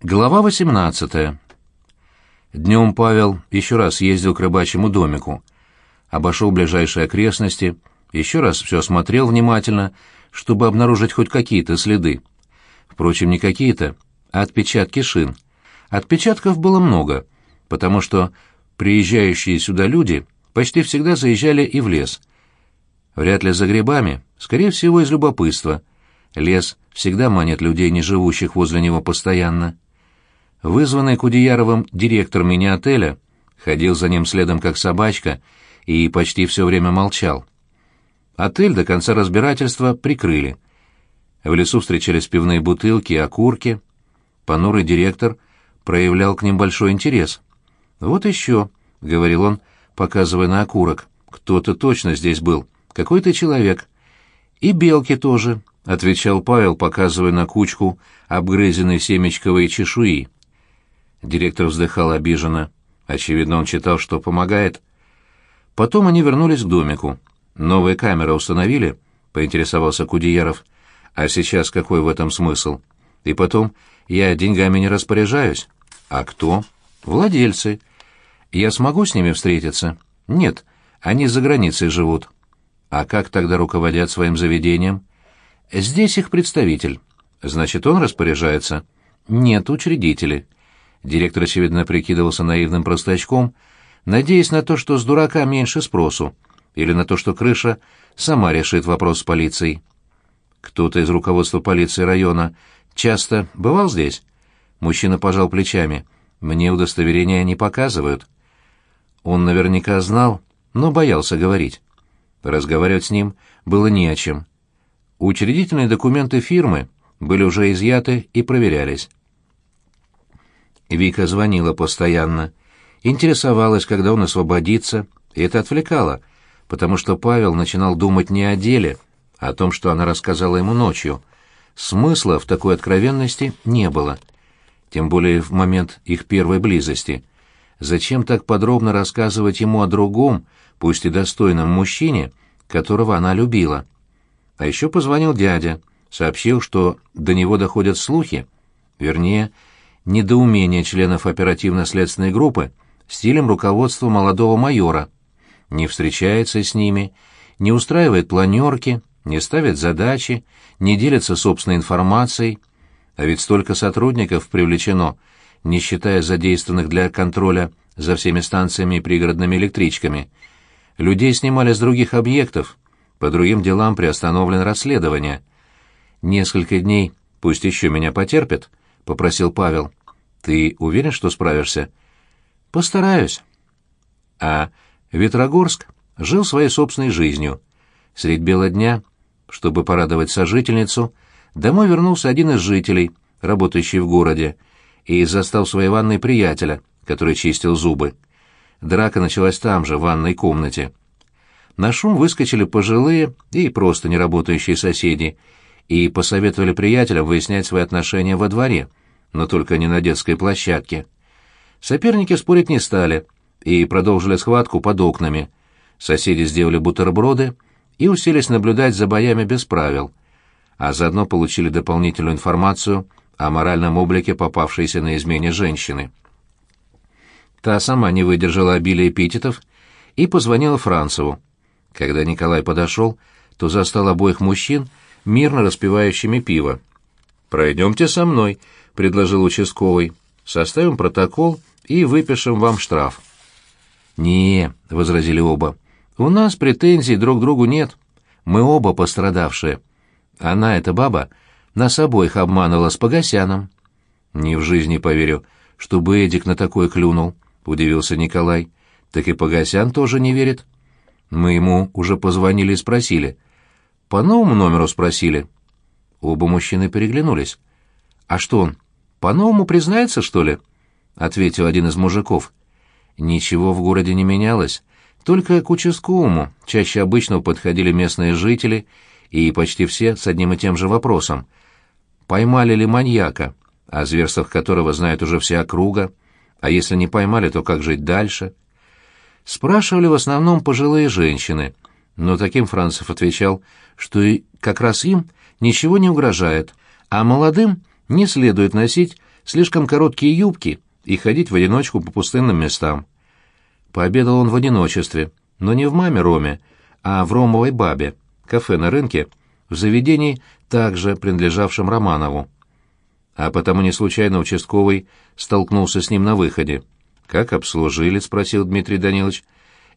Глава 18. Днем Павел еще раз ездил к рыбачьему домику, обошел ближайшие окрестности, еще раз все осмотрел внимательно, чтобы обнаружить хоть какие-то следы. Впрочем, не какие-то, а отпечатки шин. Отпечатков было много, потому что приезжающие сюда люди почти всегда заезжали и в лес. Вряд ли за грибами, скорее всего, из любопытства. Лес всегда манит людей, не живущих возле него постоянно. Вызванный Кудеяровым директор мини-отеля ходил за ним следом как собачка и почти все время молчал. Отель до конца разбирательства прикрыли. В лесу встречались пивные бутылки и окурки. Понурый директор проявлял к ним большой интерес. «Вот еще», — говорил он, показывая на окурок, — «кто-то точно здесь был, какой-то человек». «И белки тоже», — отвечал Павел, показывая на кучку обгрызенной семечковой чешуи. Директор вздыхал обиженно. Очевидно, он читал, что помогает. Потом они вернулись к домику. Новые камеры установили, поинтересовался Кудеяров. А сейчас какой в этом смысл? И потом, я деньгами не распоряжаюсь. А кто? Владельцы. Я смогу с ними встретиться? Нет, они за границей живут. А как тогда руководят своим заведением? Здесь их представитель. Значит, он распоряжается? Нет, учредители. Директор, очевидно, прикидывался наивным простачком, надеясь на то, что с дурака меньше спросу, или на то, что крыша сама решит вопрос с полицией. Кто-то из руководства полиции района часто бывал здесь? Мужчина пожал плечами. Мне удостоверения не показывают. Он наверняка знал, но боялся говорить. Разговаривать с ним было не о чем. Учредительные документы фирмы были уже изъяты и проверялись. Вика звонила постоянно, интересовалась, когда он освободится, и это отвлекало, потому что Павел начинал думать не о деле, а о том, что она рассказала ему ночью. Смысла в такой откровенности не было, тем более в момент их первой близости. Зачем так подробно рассказывать ему о другом, пусть и достойном мужчине, которого она любила? А еще позвонил дядя, сообщил, что до него доходят слухи, вернее, недоумение членов оперативно-следственной группы стилем руководства молодого майора. Не встречается с ними, не устраивает планерки, не ставит задачи, не делится собственной информацией. А ведь столько сотрудников привлечено, не считая задействованных для контроля за всеми станциями и пригородными электричками. Людей снимали с других объектов, по другим делам приостановлено расследование. Несколько дней, пусть еще меня потерпят, — попросил Павел. Ты уверен, что справишься? Постараюсь. А Ветрогорск жил своей собственной жизнью. Средь бела дня, чтобы порадовать сожительницу, домой вернулся один из жителей, работающий в городе, и застал в своей ванной приятеля, который чистил зубы. Драка началась там же, в ванной комнате. На шум выскочили пожилые и просто неработающие соседи и посоветовали приятелям выяснять свои отношения во дворе — но только не на детской площадке. Соперники спорить не стали и продолжили схватку под окнами. Соседи сделали бутерброды и уселись наблюдать за боями без правил, а заодно получили дополнительную информацию о моральном облике попавшейся на измене женщины. Та сама не выдержала обилия эпитетов и позвонила Францеву. Когда Николай подошел, то застал обоих мужчин, мирно распивающими пиво. «Пройдемте со мной», предложил участковый. «Составим протокол и выпишем вам штраф». «Не», — возразили оба, — «у нас претензий друг к другу нет. Мы оба пострадавшие. Она, эта баба, нас обоих обманула с Погосяном». «Не в жизни поверю, чтобы Эдик на такое клюнул», — удивился Николай. «Так и Погосян тоже не верит». Мы ему уже позвонили и спросили. По новому номеру спросили. Оба мужчины переглянулись. «А что он, по-новому признается, что ли?» — ответил один из мужиков. Ничего в городе не менялось. Только к участковому чаще обычного подходили местные жители, и почти все с одним и тем же вопросом. Поймали ли маньяка, о зверствах которого знает уже вся округа, а если не поймали, то как жить дальше? Спрашивали в основном пожилые женщины, но таким Францев отвечал, что и как раз им ничего не угрожает, а молодым не следует носить слишком короткие юбки и ходить в одиночку по пустынным местам. Пообедал он в одиночестве, но не в маме Роме, а в Ромовой бабе, кафе на рынке, в заведении, также принадлежавшем Романову. А потому не случайно участковый столкнулся с ним на выходе. «Как обслужили?» — спросил Дмитрий Данилович.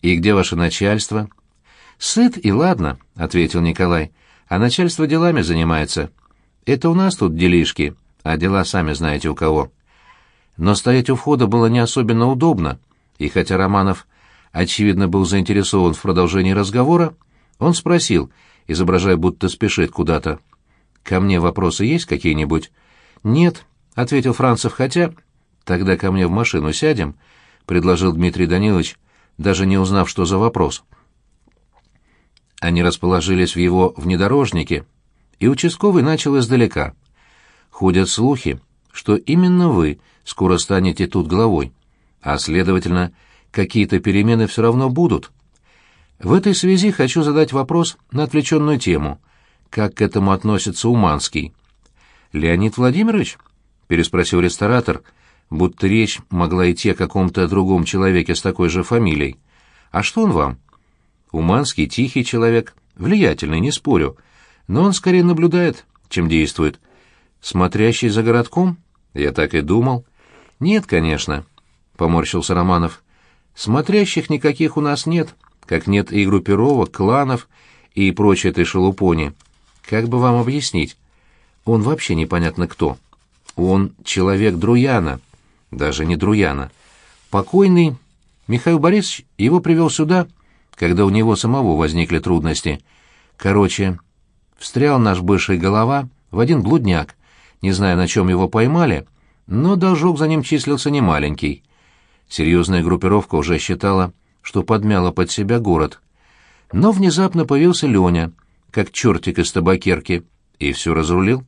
«И где ваше начальство?» «Сыт и ладно», — ответил Николай. «А начальство делами занимается. Это у нас тут делишки, а дела сами знаете у кого. Но стоять у входа было не особенно удобно, и хотя Романов, очевидно, был заинтересован в продолжении разговора, он спросил, изображая, будто спешит куда-то. «Ко мне вопросы есть какие-нибудь?» «Нет», — ответил Францев, — «хотя...» «Тогда ко мне в машину сядем», — предложил Дмитрий Данилович, даже не узнав, что за вопрос. Они расположились в его внедорожнике, — и участковый начал издалека. Ходят слухи, что именно вы скоро станете тут главой, а, следовательно, какие-то перемены все равно будут. В этой связи хочу задать вопрос на отвлеченную тему. Как к этому относится Уманский? «Леонид Владимирович?» — переспросил ресторатор, будто речь могла идти о каком-то другом человеке с такой же фамилией. «А что он вам?» «Уманский тихий человек, влиятельный, не спорю» но он скорее наблюдает, чем действует. Смотрящий за городком? Я так и думал. Нет, конечно, поморщился Романов. Смотрящих никаких у нас нет, как нет и группировок, кланов и прочей этой шелупони. Как бы вам объяснить? Он вообще непонятно кто. Он человек Друяна, даже не Друяна. Покойный Михаил Борисович его привел сюда, когда у него самого возникли трудности. Короче, встрял наш бывший голова в один блудняк, не зная, на чем его поймали, но должок за ним числился немаленький. Серьезная группировка уже считала, что подмяла под себя город. Но внезапно появился Леня, как чертик из табакерки, и все разрулил.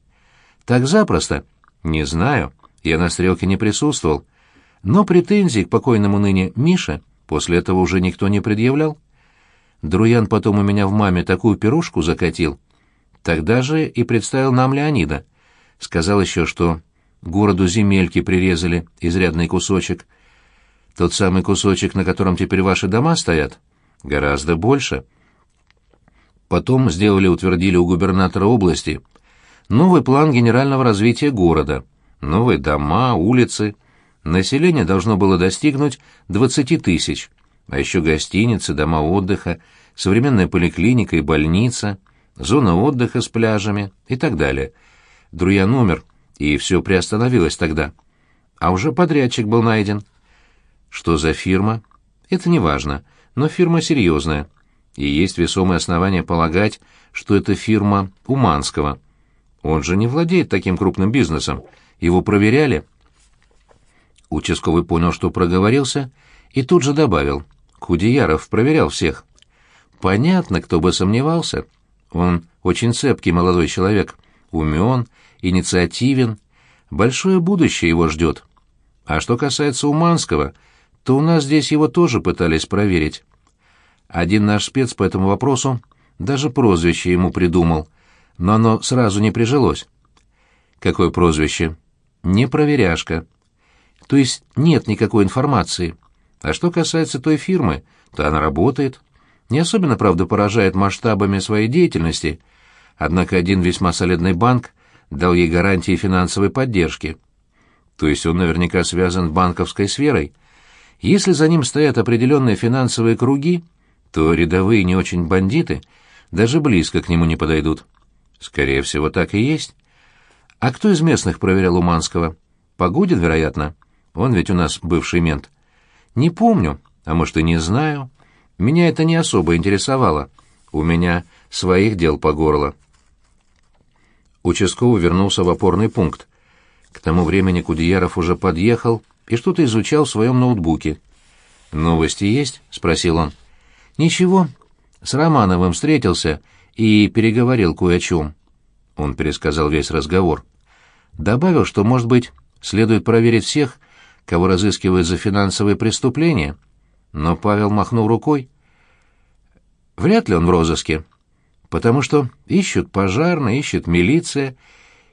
Так запросто? Не знаю, я на стрелке не присутствовал. Но претензий к покойному ныне Мише после этого уже никто не предъявлял. Друян потом у меня в маме такую пирушку закатил — Тогда же и представил нам Леонида. Сказал еще, что городу земельки прирезали изрядный кусочек. Тот самый кусочек, на котором теперь ваши дома стоят, гораздо больше. Потом сделали, утвердили у губернатора области новый план генерального развития города, новые дома, улицы. Население должно было достигнуть 20 тысяч, а еще гостиницы, дома отдыха, современная поликлиника и больница — зона отдыха с пляжами и так далее. Друян умер, и все приостановилось тогда. А уже подрядчик был найден. Что за фирма? Это не важно, но фирма серьезная. И есть весомые основания полагать, что это фирма Уманского. Он же не владеет таким крупным бизнесом. Его проверяли. Участковый понял, что проговорился, и тут же добавил. Кудеяров проверял всех. Понятно, кто бы сомневался. Он очень цепкий молодой человек, умен, инициативен, большое будущее его ждет. А что касается Уманского, то у нас здесь его тоже пытались проверить. Один наш спец по этому вопросу даже прозвище ему придумал, но оно сразу не прижилось. Какое прозвище? Не проверяшка. То есть нет никакой информации. А что касается той фирмы, то она работает не особенно, правда, поражает масштабами своей деятельности, однако один весьма солидный банк дал ей гарантии финансовой поддержки. То есть он наверняка связан с банковской сферой. Если за ним стоят определенные финансовые круги, то рядовые не очень бандиты даже близко к нему не подойдут. Скорее всего, так и есть. А кто из местных проверял Уманского? Погодин, вероятно. Он ведь у нас бывший мент. Не помню, а может и не знаю. Меня это не особо интересовало. У меня своих дел по горло. Участковый вернулся в опорный пункт. К тому времени Кудеяров уже подъехал и что-то изучал в своем ноутбуке. «Новости есть?» — спросил он. «Ничего. С Романовым встретился и переговорил кое о чем». Он пересказал весь разговор. Добавил, что, может быть, следует проверить всех, кого разыскивают за финансовые преступления — но Павел махнул рукой. Вряд ли он в розыске, потому что ищут пожарные, ищут милиция,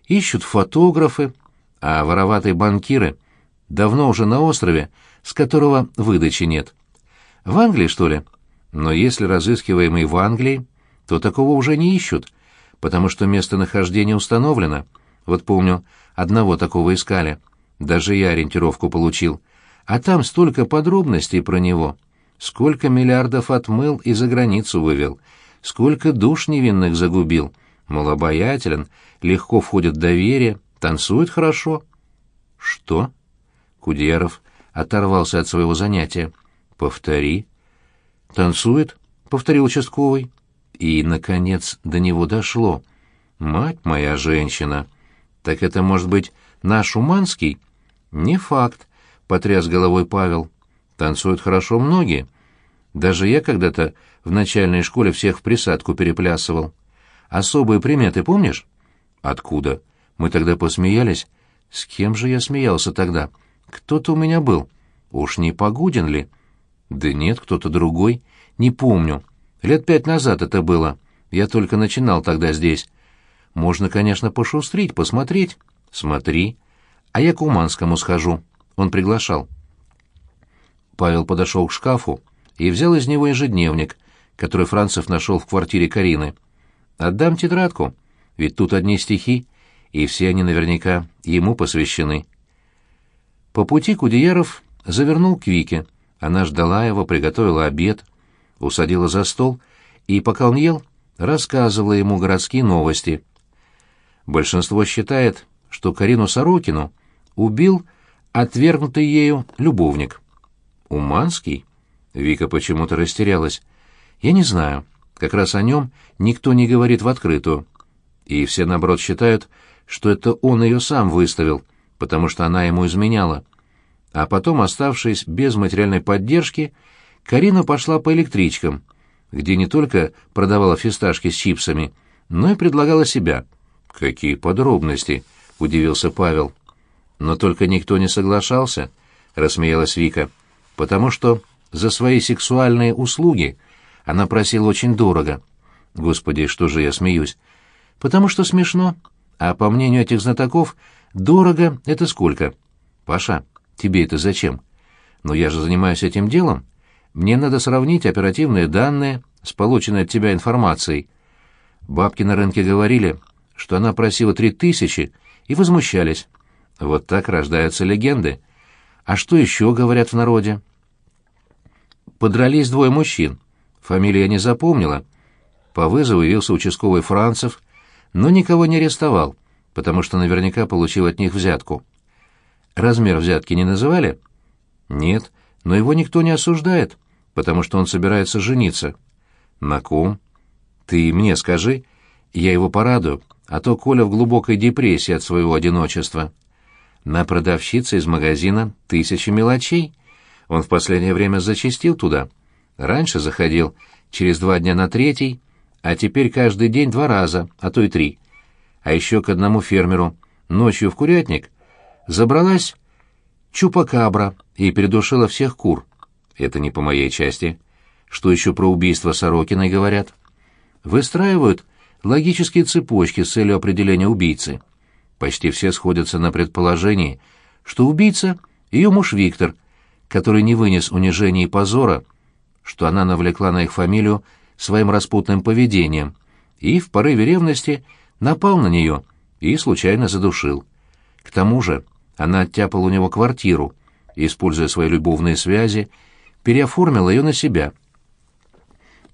ищут фотографы, а вороватые банкиры давно уже на острове, с которого выдачи нет. В Англии, что ли? Но если разыскиваемый в Англии, то такого уже не ищут, потому что местонахождение установлено. Вот помню, одного такого искали. Даже я ориентировку получил — а там столько подробностей про него. Сколько миллиардов отмыл и за границу вывел. Сколько душ невинных загубил. Мол, легко входит в доверие, танцует хорошо. Что? Кудеров оторвался от своего занятия. Повтори. Танцует? Повторил участковый. И, наконец, до него дошло. «Мать моя женщина!» «Так это, может быть, наш Уманский?» «Не факт. — потряс головой Павел. «Танцуют хорошо многие. Даже я когда-то в начальной школе всех в присадку переплясывал. Особые приметы помнишь?» «Откуда?» Мы тогда посмеялись. С кем же я смеялся тогда? Кто-то у меня был. Уж не Погудин ли? Да нет, кто-то другой. Не помню. Лет пять назад это было. Я только начинал тогда здесь. Можно, конечно, пошустрить, посмотреть. Смотри. А я к Уманскому схожу он приглашал. Павел подошел к шкафу и взял из него ежедневник, который Францев нашел в квартире Карины. «Отдам тетрадку, ведь тут одни стихи, и все они наверняка ему посвящены». По пути Кудеяров завернул к Вике. Она ждала его, приготовила обед, усадила за стол, и, пока он ел, рассказывала ему городские новости. Большинство считает, что Карину Сорокину убил отвергнутый ею любовник. Уманский? Вика почему-то растерялась. Я не знаю. Как раз о нем никто не говорит в открытую. И все, наоборот, считают, что это он ее сам выставил, потому что она ему изменяла. А потом, оставшись без материальной поддержки, Карина пошла по электричкам, где не только продавала фисташки с чипсами, но и предлагала себя. «Какие подробности!» — удивился Павел. Но только никто не соглашался, рассмеялась Вика, потому что за свои сексуальные услуги она просила очень дорого. Господи, что же я смеюсь? Потому что смешно. А по мнению этих знатоков, дорого — это сколько? Паша, тебе это зачем? Но я же занимаюсь этим делом. Мне надо сравнить оперативные данные с полученной от тебя информацией. Бабки на рынке говорили, что она просила три тысячи, и возмущались. Вот так рождаются легенды. А что еще говорят в народе? Подрались двое мужчин. Фамилию я не запомнила. По вызову явился участковый Францев, но никого не арестовал, потому что наверняка получил от них взятку. Размер взятки не называли? Нет, но его никто не осуждает, потому что он собирается жениться. На ком? Ты мне скажи, я его порадую, а то Коля в глубокой депрессии от своего одиночества на продавщице из магазина «Тысячи мелочей». Он в последнее время зачастил туда. Раньше заходил через два дня на третий, а теперь каждый день два раза, а то и три. А еще к одному фермеру ночью в курятник забралась чупакабра и передушила всех кур. Это не по моей части. Что еще про убийство Сорокиной говорят? Выстраивают логические цепочки с целью определения убийцы. Почти все сходятся на предположении, что убийца — ее муж Виктор, который не вынес унижения и позора, что она навлекла на их фамилию своим распутным поведением, и в порыве ревности напал на нее и случайно задушил. К тому же она оттяпала у него квартиру, используя свои любовные связи, переоформила ее на себя.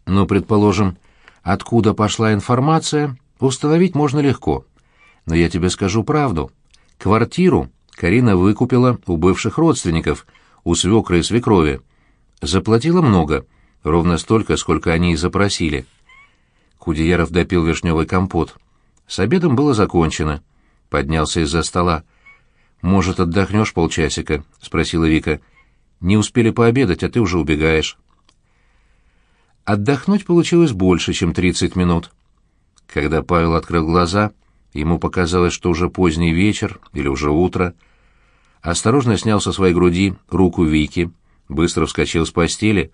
Но, предположим, откуда пошла информация, установить можно легко — но я тебе скажу правду. Квартиру Карина выкупила у бывших родственников, у свекры и свекрови. Заплатила много, ровно столько, сколько они и запросили. Кудеяров допил вишневый компот. С обедом было закончено. Поднялся из-за стола. «Может, отдохнешь полчасика?» — спросила Вика. «Не успели пообедать, а ты уже убегаешь». Отдохнуть получилось больше, чем 30 минут. Когда Павел открыл глаза, Ему показалось, что уже поздний вечер или уже утро. Осторожно снял со своей груди руку Вики, быстро вскочил с постели,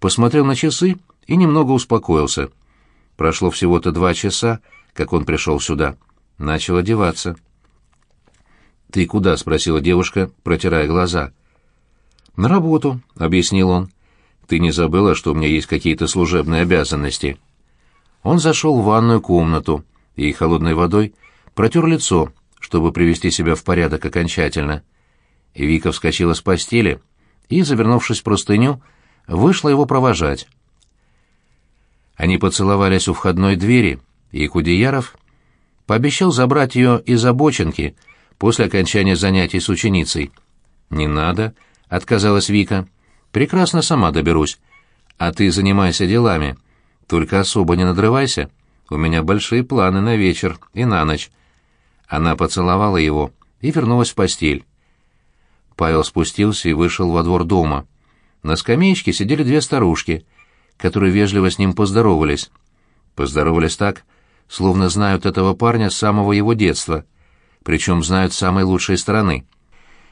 посмотрел на часы и немного успокоился. Прошло всего-то два часа, как он пришел сюда. Начал одеваться. «Ты куда?» — спросила девушка, протирая глаза. «На работу», — объяснил он. «Ты не забыла, что у меня есть какие-то служебные обязанности?» Он зашел в ванную комнату — и холодной водой протер лицо, чтобы привести себя в порядок окончательно. Вика вскочила с постели и, завернувшись в простыню, вышла его провожать. Они поцеловались у входной двери, и Кудеяров пообещал забрать ее из обочинки после окончания занятий с ученицей. «Не надо», — отказалась Вика. «Прекрасно сама доберусь. А ты занимайся делами. Только особо не надрывайся». У меня большие планы на вечер и на ночь. Она поцеловала его и вернулась в постель. Павел спустился и вышел во двор дома. На скамеечке сидели две старушки, которые вежливо с ним поздоровались. Поздоровались так, словно знают этого парня с самого его детства, причем знают с самой лучшей стороны.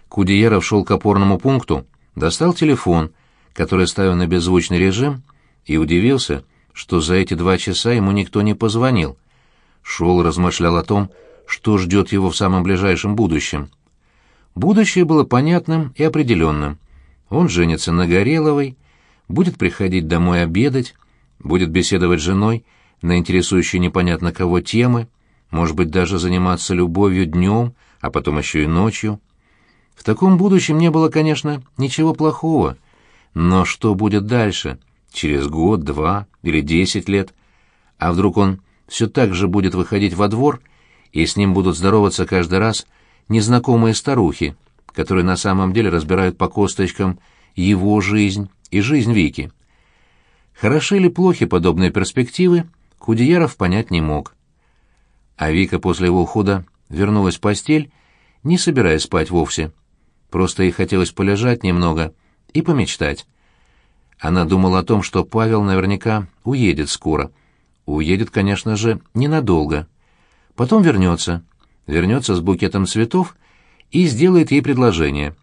Кудиеров шел к опорному пункту, достал телефон, который ставил на беззвучный режим, и удивился — что за эти два часа ему никто не позвонил. Шел размышлял о том, что ждет его в самом ближайшем будущем. Будущее было понятным и определенным. Он женится на Гореловой, будет приходить домой обедать, будет беседовать с женой на интересующие непонятно кого темы, может быть, даже заниматься любовью днем, а потом еще и ночью. В таком будущем не было, конечно, ничего плохого. Но что будет дальше? через год, два или десять лет. А вдруг он все так же будет выходить во двор, и с ним будут здороваться каждый раз незнакомые старухи, которые на самом деле разбирают по косточкам его жизнь и жизнь Вики. Хороши ли плохи подобные перспективы, Худеяров понять не мог. А Вика после его ухода вернулась в постель, не собираясь спать вовсе. Просто ей хотелось полежать немного и помечтать. Она думала о том, что Павел наверняка уедет скоро. Уедет, конечно же, ненадолго. Потом вернется. Вернется с букетом цветов и сделает ей предложение.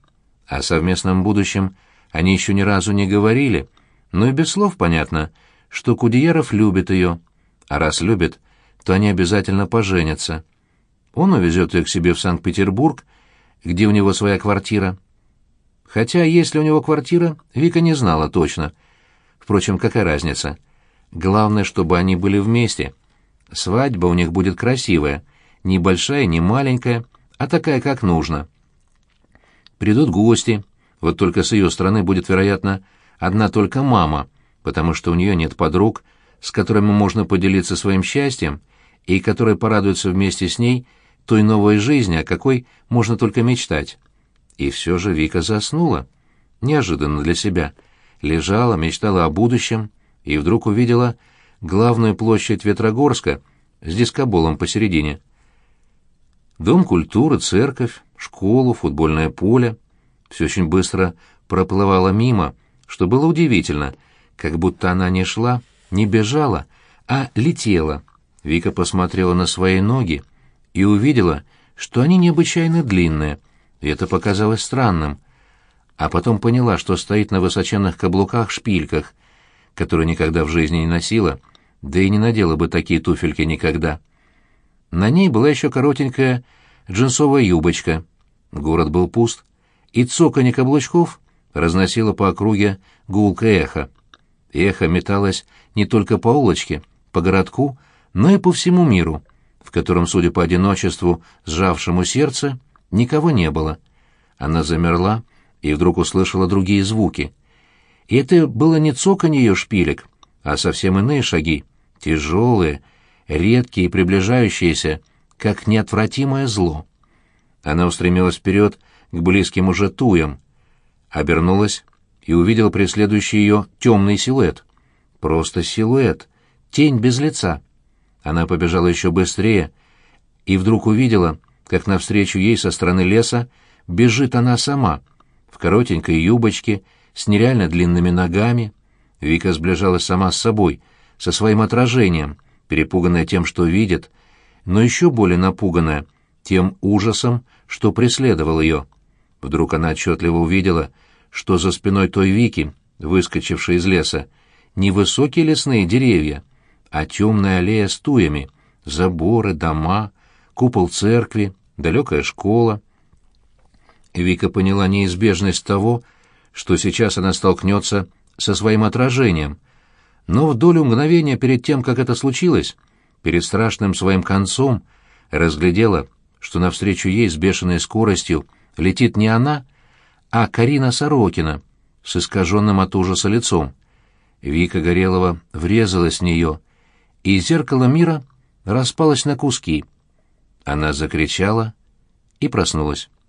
О совместном будущем они еще ни разу не говорили, но и без слов понятно, что Кудеяров любит ее. А раз любит, то они обязательно поженятся. Он увезет ее к себе в Санкт-Петербург, где у него своя квартира. Хотя, есть ли у него квартира, Вика не знала точно. Впрочем, какая разница? Главное, чтобы они были вместе. Свадьба у них будет красивая, не большая, не маленькая, а такая, как нужно. Придут гости. Вот только с ее стороны будет, вероятно, одна только мама, потому что у нее нет подруг, с которыми можно поделиться своим счастьем и которые порадуются вместе с ней той новой жизни, о какой можно только мечтать. И все же Вика заснула. Неожиданно для себя. Лежала, мечтала о будущем, и вдруг увидела главную площадь Ветрогорска с дискоболом посередине. Дом культуры, церковь, школу, футбольное поле. Все очень быстро проплывало мимо, что было удивительно, как будто она не шла, не бежала, а летела. Вика посмотрела на свои ноги и увидела, что они необычайно длинные — и это показалось странным. А потом поняла, что стоит на высоченных каблуках-шпильках, которые никогда в жизни не носила, да и не надела бы такие туфельки никогда. На ней была еще коротенькая джинсовая юбочка. Город был пуст, и цоканье каблучков разносило по округе гулкое эхо. Эхо металось не только по улочке, по городку, но и по всему миру, в котором, судя по одиночеству, сжавшему сердце, Никого не было. Она замерла и вдруг услышала другие звуки. И это было не цоканье ее шпилек, а совсем иные шаги, тяжелые, редкие и приближающиеся, как неотвратимое зло. Она устремилась вперед к близким уже туям, обернулась и увидела преследующий ее темный силуэт. Просто силуэт, тень без лица. Она побежала еще быстрее и вдруг увидела, как навстречу ей со стороны леса бежит она сама, в коротенькой юбочке, с нереально длинными ногами. Вика сближалась сама с собой, со своим отражением, перепуганная тем, что видит, но еще более напуганная тем ужасом, что преследовал ее. Вдруг она отчетливо увидела, что за спиной той Вики, выскочившей из леса, не высокие лесные деревья, а темная аллея с туями, заборы, дома, купол церкви, далекая школа. Вика поняла неизбежность того, что сейчас она столкнется со своим отражением, но в долю мгновения перед тем, как это случилось, перед страшным своим концом, разглядела, что навстречу ей с бешеной скоростью летит не она, а Карина Сорокина с искаженным от ужаса лицом. Вика Горелова врезалась в нее, и зеркало мира распалось на куски — она закричала и проснулась.